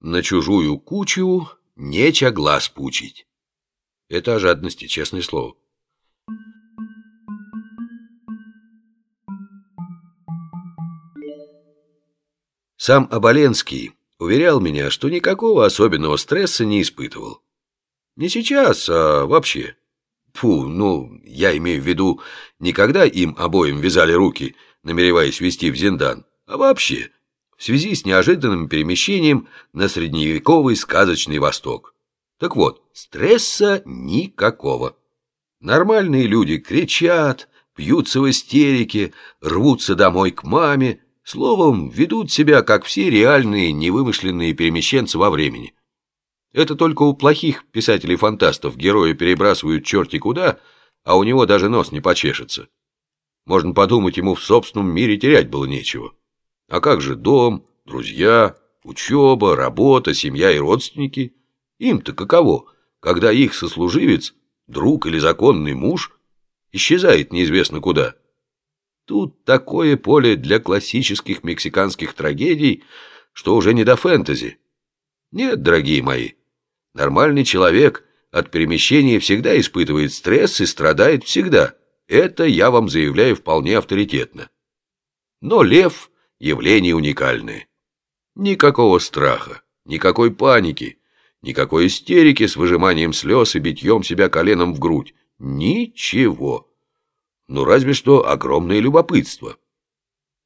На чужую кучу неча глаз пучить. Это о жадности, честное слово. Сам Оболенский уверял меня, что никакого особенного стресса не испытывал. Не сейчас, а вообще. Фу, ну, я имею в виду, не когда им обоим вязали руки, намереваясь вести в Зиндан, а вообще, в связи с неожиданным перемещением на средневековый сказочный Восток. Так вот, стресса никакого. Нормальные люди кричат, пьются в истерике, рвутся домой к маме, словом, ведут себя, как все реальные невымышленные перемещенцы во времени. Это только у плохих писателей-фантастов герои перебрасывают черти куда, а у него даже нос не почешется. Можно подумать, ему в собственном мире терять было нечего. А как же дом, друзья, учеба, работа, семья и родственники? Им-то каково, когда их сослуживец, друг или законный муж, исчезает неизвестно куда? Тут такое поле для классических мексиканских трагедий, что уже не до фэнтези. Нет, дорогие мои, нормальный человек от перемещения всегда испытывает стресс и страдает всегда. Это я вам заявляю вполне авторитетно. Но лев — явление уникальное. Никакого страха, никакой паники, никакой истерики с выжиманием слез и битьем себя коленом в грудь. Ничего ну разве что огромное любопытство.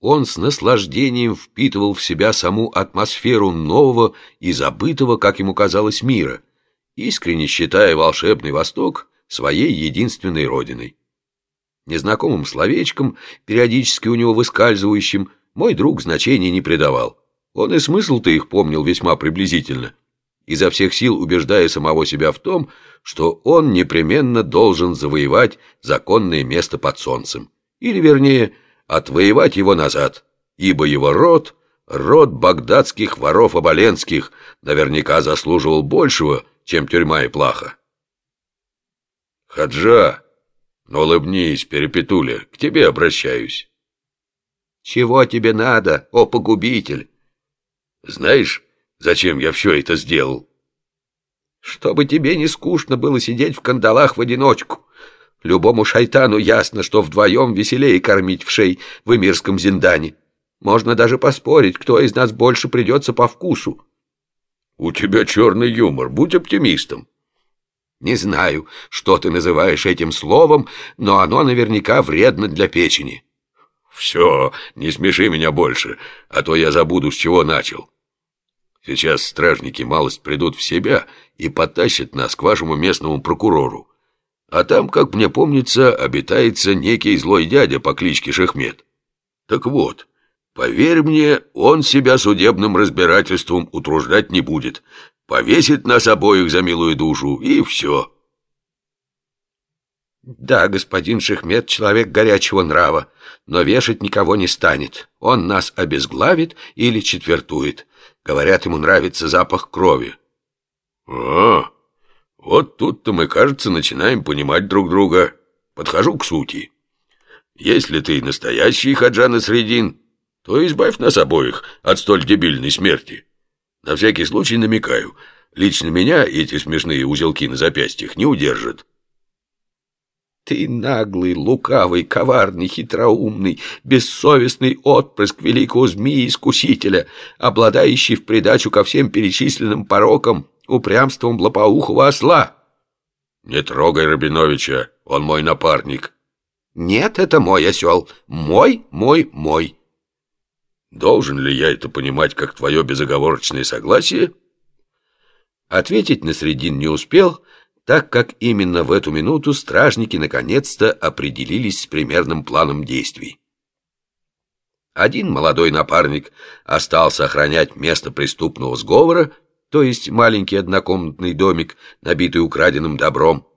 Он с наслаждением впитывал в себя саму атмосферу нового и забытого, как ему казалось, мира, искренне считая волшебный Восток своей единственной родиной. Незнакомым словечком, периодически у него выскальзывающим, мой друг значения не придавал. Он и смысл-то их помнил весьма приблизительно изо всех сил убеждая самого себя в том, что он непременно должен завоевать законное место под солнцем. Или, вернее, отвоевать его назад, ибо его род, род багдадских воров-оболенских, наверняка заслуживал большего, чем тюрьма и плаха. «Хаджа, ну улыбнись, перепетуля, к тебе обращаюсь». «Чего тебе надо, о погубитель?» «Знаешь, Зачем я все это сделал? Чтобы тебе не скучно было сидеть в кандалах в одиночку. Любому шайтану ясно, что вдвоем веселее кормить в шей в эмирском зиндане. Можно даже поспорить, кто из нас больше придется по вкусу. У тебя черный юмор, будь оптимистом. Не знаю, что ты называешь этим словом, но оно наверняка вредно для печени. Все, не смеши меня больше, а то я забуду, с чего начал. Сейчас стражники малость придут в себя и потащат нас к вашему местному прокурору. А там, как мне помнится, обитается некий злой дядя по кличке Шахмет. Так вот, поверь мне, он себя судебным разбирательством утруждать не будет. Повесит нас обоих за милую душу, и все. Да, господин Шахмет человек горячего нрава, но вешать никого не станет. Он нас обезглавит или четвертует. Говорят, ему нравится запах крови. А, вот тут-то мы, кажется, начинаем понимать друг друга. Подхожу к сути. Если ты настоящий Хаджан Средин, то избавь нас обоих от столь дебильной смерти. На всякий случай намекаю, лично меня эти смешные узелки на запястьях не удержат. Ты наглый, лукавый, коварный, хитроумный, бессовестный отпрыск великого змеи-искусителя, обладающий в придачу ко всем перечисленным порокам упрямством лопоухого осла. Не трогай Рабиновича, он мой напарник. Нет, это мой осел. Мой, мой, мой. Должен ли я это понимать как твое безоговорочное согласие? Ответить на средин не успел, так как именно в эту минуту стражники наконец-то определились с примерным планом действий. Один молодой напарник остался охранять место преступного сговора, то есть маленький однокомнатный домик, набитый украденным добром.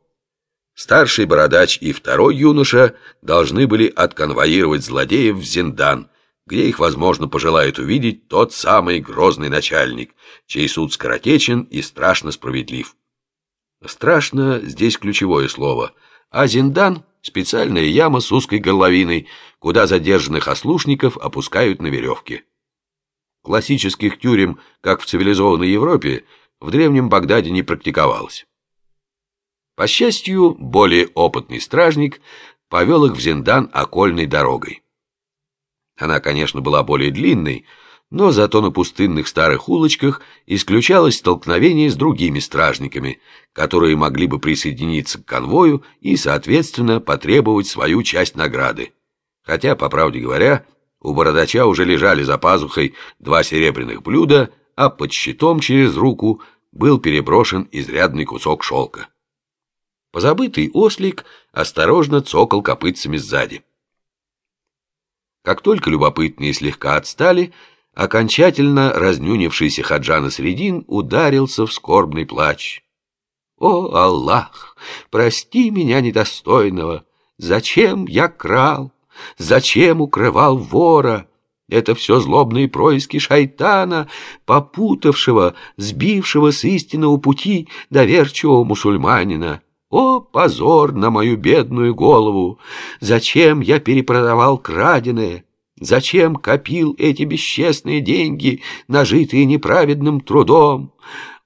Старший бородач и второй юноша должны были отконвоировать злодеев в Зиндан, где их, возможно, пожелает увидеть тот самый грозный начальник, чей суд скоротечен и страшно справедлив. Страшно здесь ключевое слово. А Зиндан — специальная яма с узкой горловиной, куда задержанных ослушников опускают на веревке. Классических тюрем, как в цивилизованной Европе, в древнем Багдаде не практиковалось. По счастью, более опытный стражник повел их в Зиндан окольной дорогой. Она, конечно, была более длинной, но зато на пустынных старых улочках исключалось столкновение с другими стражниками, которые могли бы присоединиться к конвою и, соответственно, потребовать свою часть награды. Хотя, по правде говоря, у бородача уже лежали за пазухой два серебряных блюда, а под щитом через руку был переброшен изрядный кусок шелка. Позабытый ослик осторожно цокал копытцами сзади. Как только любопытные слегка отстали, окончательно разнюнившийся Хаджана Средин ударился в скорбный плач. «О, Аллах, прости меня недостойного! Зачем я крал? Зачем укрывал вора?» Это все злобные происки шайтана, попутавшего, сбившего с истинного пути доверчивого мусульманина. О, позор на мою бедную голову! Зачем я перепродавал краденое? Зачем копил эти бесчестные деньги, нажитые неправедным трудом?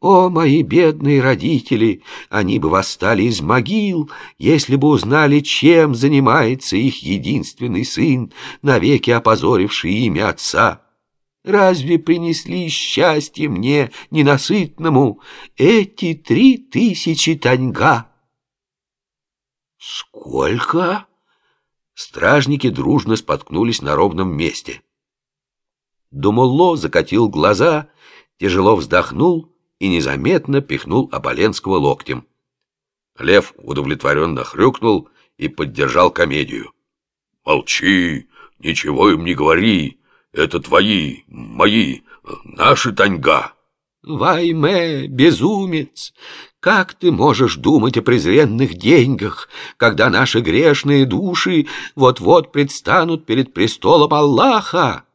О, мои бедные родители! Они бы восстали из могил, если бы узнали, чем занимается их единственный сын, навеки опозоривший имя отца. Разве принесли счастье мне, ненасытному, эти три тысячи таньга? Сколько? Стражники дружно споткнулись на ровном месте. Думолло закатил глаза, тяжело вздохнул и незаметно пихнул Оболенского локтем. Лев удовлетворенно хрюкнул и поддержал комедию. «Молчи, ничего им не говори, это твои, мои, наши таньга». «Вайме, безумец! Как ты можешь думать о презренных деньгах, когда наши грешные души вот-вот предстанут перед престолом Аллаха?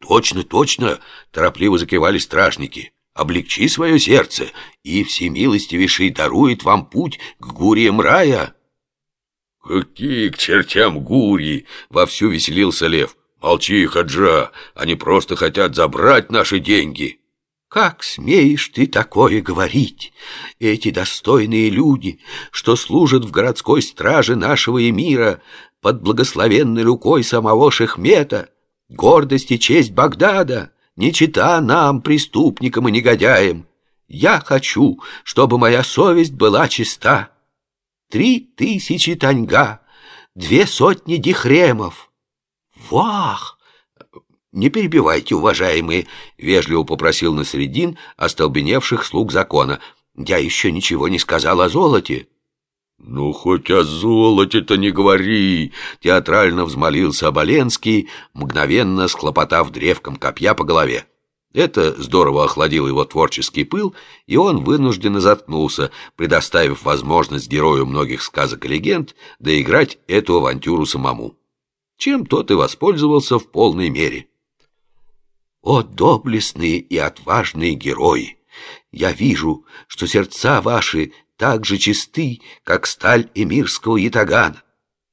Точно, точно, торопливо закивали стражники. Облегчи свое сердце, и всемилостивейший дарует вам путь к гуриям рая. Какие к чертям гури! Вовсю веселился лев. Молчи, хаджа, они просто хотят забрать наши деньги. Как смеешь ты такое говорить? Эти достойные люди, что служат в городской страже нашего эмира, под благословенной рукой самого Шехмета, гордость и честь Багдада, не чита нам, преступникам и негодяям. Я хочу, чтобы моя совесть была чиста. Три тысячи таньга, две сотни дихремов. Вах! «Не перебивайте, уважаемые», — вежливо попросил Насредин остолбеневших слуг закона. «Я еще ничего не сказал о золоте». «Ну, хоть о золоте-то не говори!» — театрально взмолился Оболенский, мгновенно схлопотав древком копья по голове. Это здорово охладило его творческий пыл, и он вынужденно заткнулся, предоставив возможность герою многих сказок и легенд доиграть эту авантюру самому. Чем тот и воспользовался в полной мере. О, доблестные и отважные герои! Я вижу, что сердца ваши так же чисты, как сталь эмирского ятагана.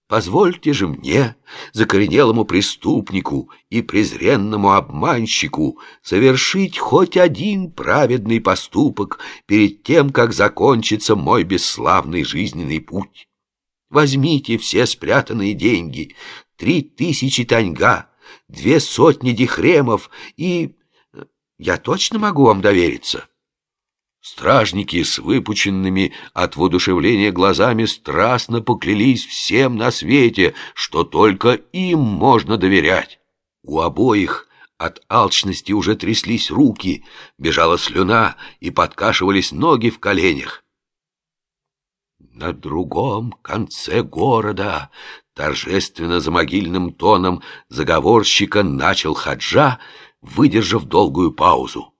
Позвольте же мне, закоренелому преступнику и презренному обманщику, совершить хоть один праведный поступок перед тем, как закончится мой бесславный жизненный путь. Возьмите все спрятанные деньги, три тысячи таньга, две сотни дихремов и... Я точно могу вам довериться?» Стражники с выпученными от воодушевления глазами страстно поклялись всем на свете, что только им можно доверять. У обоих от алчности уже тряслись руки, бежала слюна и подкашивались ноги в коленях. На другом конце города Торжественно за могильным тоном заговорщика начал хаджа, выдержав долгую паузу.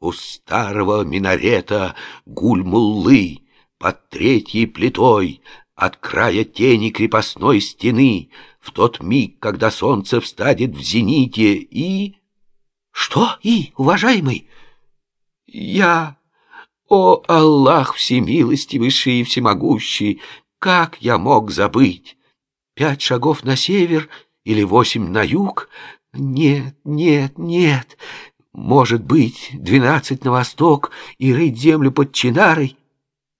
У старого минарета гуль-муллы под третьей плитой от края тени крепостной стены в тот миг, когда солнце встанет в зените и... Что и, уважаемый? Я... О, Аллах всемилостивейший и всемогущий, как я мог забыть? Пять шагов на север или восемь на юг, Нет, нет, нет. Может быть, двенадцать на восток и рыть землю под Чинарой?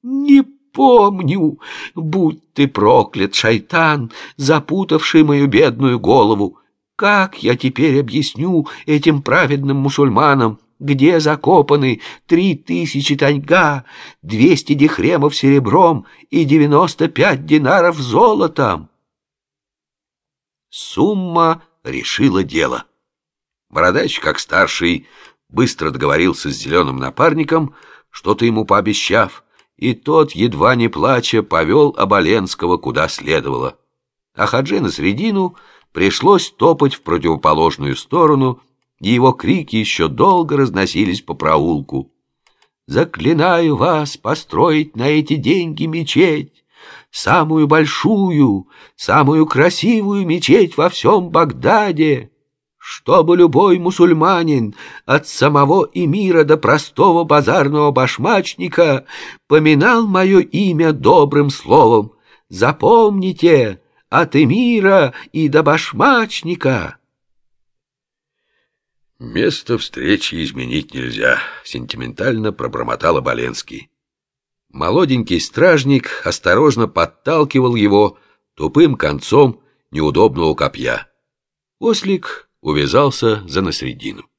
Не помню. Будь ты проклят, шайтан, запутавший мою бедную голову. Как я теперь объясню этим праведным мусульманам, где закопаны три тысячи таньга, двести дихремов серебром и девяносто пять динаров золотом? Сумма решила дело. Бородач, как старший, быстро договорился с зеленым напарником, что-то ему пообещав, и тот, едва не плача, повел Оболенского куда следовало. А Хаджи на средину пришлось топать в противоположную сторону, и его крики еще долго разносились по проулку. «Заклинаю вас построить на эти деньги мечеть, самую большую, самую красивую мечеть во всем Багдаде!» чтобы любой мусульманин, от самого эмира до простого базарного башмачника, поминал мое имя добрым словом. Запомните, от эмира и до башмачника. «Место встречи изменить нельзя», — сентиментально пробормотал Оболенский. Молоденький стражник осторожно подталкивал его тупым концом неудобного копья. Ослик увязался за Насредином.